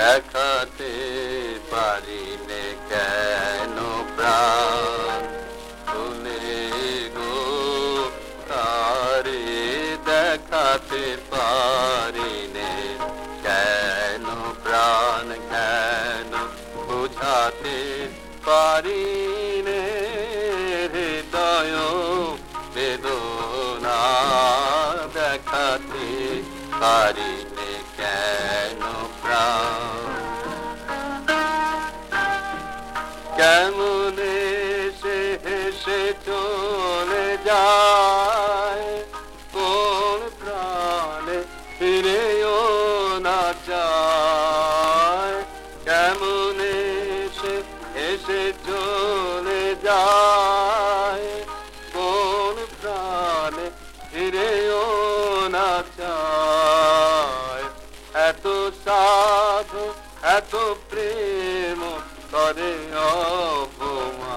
দেখাতে পারি নে কেন প্রাণ? শুনে গো, তারে দেখাতে পারি নে কেন প্রাণ? কেন বুঝাতে পারি নে হৃদয় বেদনা দেখাতে পারি নে কেন কেমন সে হেসে চলে যায়? কোন প্রাণে ফিরেও না চায় কেমন সে হেসে চলে যায়? কোন প্রাণে ফিরেও না চায় এত সাধু, এত প্রেম করে অপমান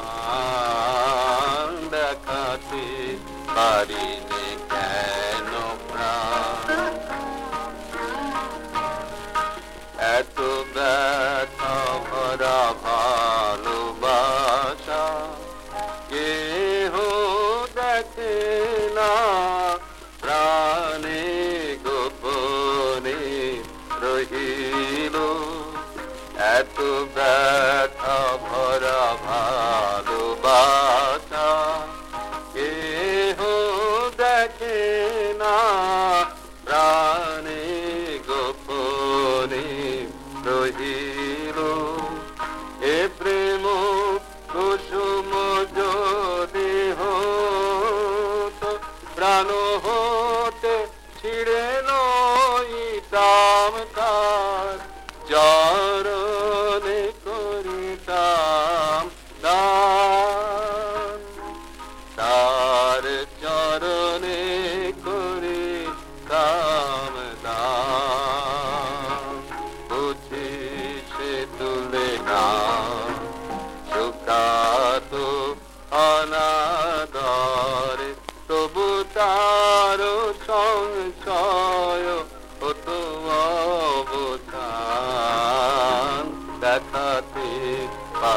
দেখাতে পারি নে কেন প্রাণ? এত ব্যথা ভরা এত ব্যথা ভরা ভালোবাসা, কেহ দেখে না প্রাণে গোপনে রহিল। এ প্রেম কুসুম যদি হতো, প্রাণ হতে ছিড়ে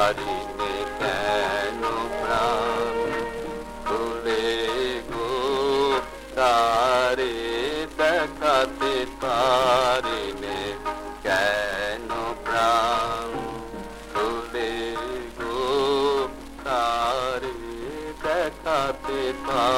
হারিলে কেন প্রাণ তুলে গো? তারে দেখাতে পারিলে কেন প্রাণ তুলে গো? তারে দেখাতে পার